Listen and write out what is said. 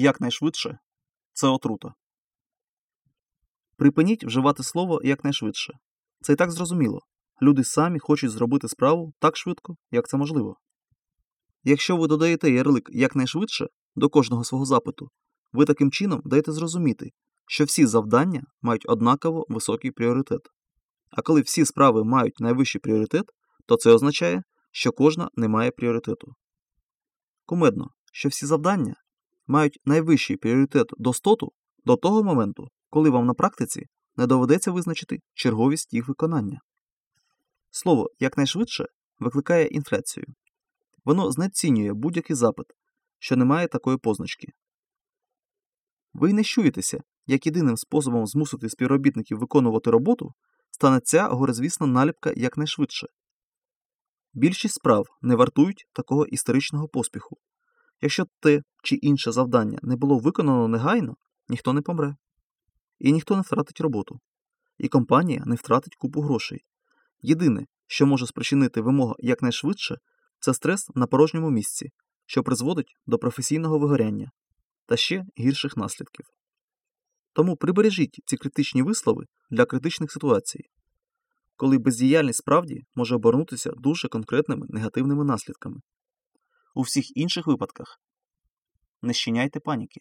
якнайшвидше це отрута. Припиніть вживати слово якнайшвидше. Це і так зрозуміло. Люди самі хочуть зробити справу так швидко, як це можливо. Якщо ви додаєте ярлик якнайшвидше до кожного свого запиту, ви таким чином даєте зрозуміти, що всі завдання мають однаково високий пріоритет. А коли всі справи мають найвищий пріоритет, то це означає, що кожна не має пріоритету. Кумедно, що всі завдання мають найвищий пріоритет достоту до того моменту, коли вам на практиці не доведеться визначити черговість їх виконання. Слово якнайшвидше викликає інфляцію. Воно знецінює будь-який запит, що не має такої позначки. Ви не щуєтеся, як єдиним способом змусити співробітників виконувати роботу стане ця горизвісна наліпка якнайшвидше. Більшість справ не вартують такого історичного поспіху. Якщо те чи інше завдання не було виконано негайно, ніхто не помре. І ніхто не втратить роботу. І компанія не втратить купу грошей. Єдине, що може спричинити вимога якнайшвидше, це стрес на порожньому місці, що призводить до професійного вигоряння та ще гірших наслідків. Тому прибережіть ці критичні вислови для критичних ситуацій, коли бездіяльність справді може обернутися дуже конкретними негативними наслідками. У всіх інших випадках не щиняйте паніки.